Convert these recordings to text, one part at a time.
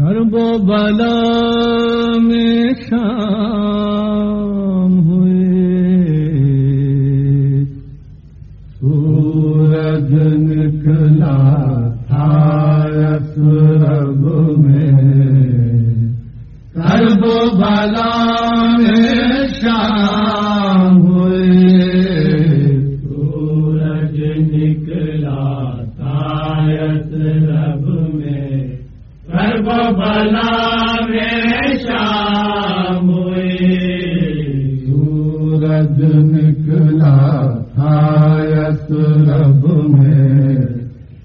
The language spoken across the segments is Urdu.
کرب و بلا میں شام ہوئے۔ سورج نکلا تھا رب میں۔ کرب و بلا میں شام ہوئے۔ سورج نکلا تھا رب میں بلا میں شام ہوئے۔ سورج نکلا تھا رب میں۔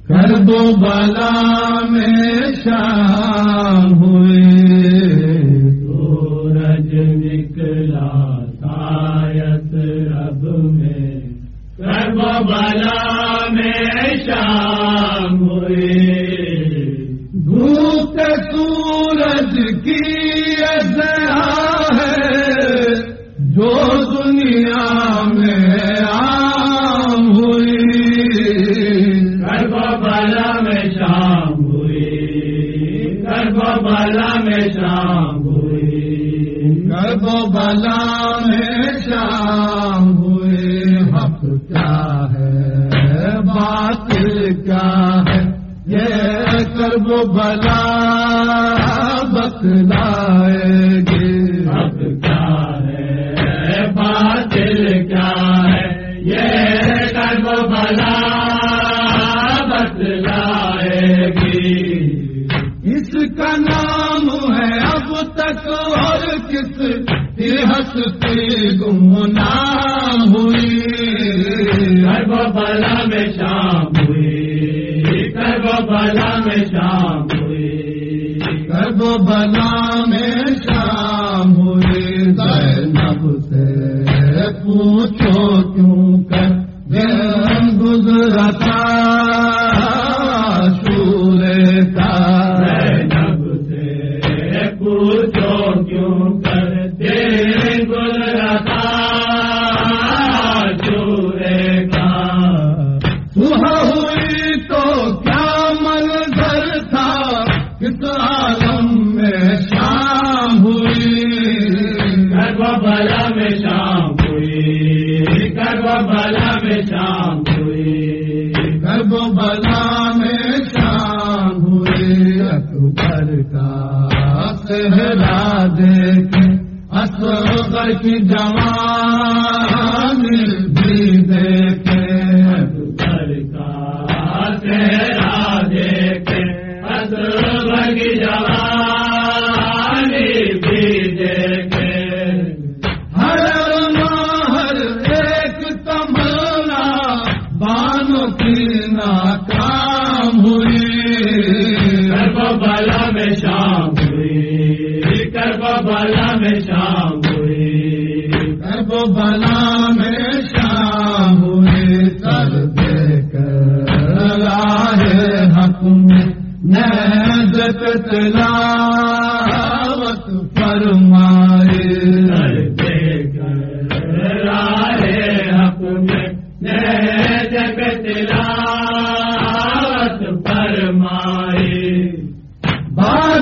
کرب و بلا میں شام ہوئے۔ سورج نکلا تایت رب میں۔ کرب و بلا میں شام ہوئے۔ کی ازیا ہے جو دنیا میں عام ہوئی؟ کرب و بلا میں شام ہوئی۔ کرب و بلا میں شام ہوئی۔ کرب و بلا میں شام ہوئے حق کیا ہے؟ باطل کیا ہے؟ یہ کرب و بلا بتلائے گے حق کیا ہے باطل کیا ہے یہ کرب بلا بتلائے گی اس کا نام ہے اب تک اور کس ہستی گمنام ہوئی کرب بلا میں شام ہوئی کرب بلا ہوئی کرب بلا میں شام ہوئے زینب سے پوچھو کیوں کر شام ہوئے گرب بلا میں شام ہوئے اکبر کا صحرا دیکھ اصغر کی جوان بھی دیکھے شام ہوئے کرب بالا میں شام ہوئے کرب بالا میں شام ہوئے سر دے کر راہ حکم میں تلا۔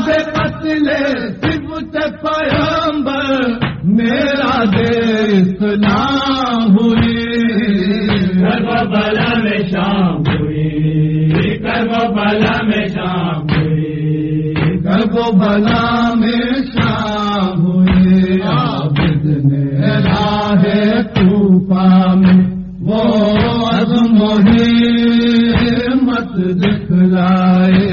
بعد پتلے صفت پیغمبر میرا دے اسلام ہوئی۔ کرب و بلا میں شام ہوئی۔ کرب و بلا میں شام ہوئی۔ کرب و بلا میں شام ہوئی۔ عابد نے راہ طوفان میں وہ عزم و ہمت دکھلائے۔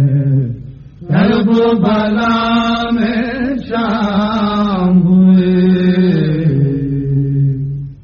بھلا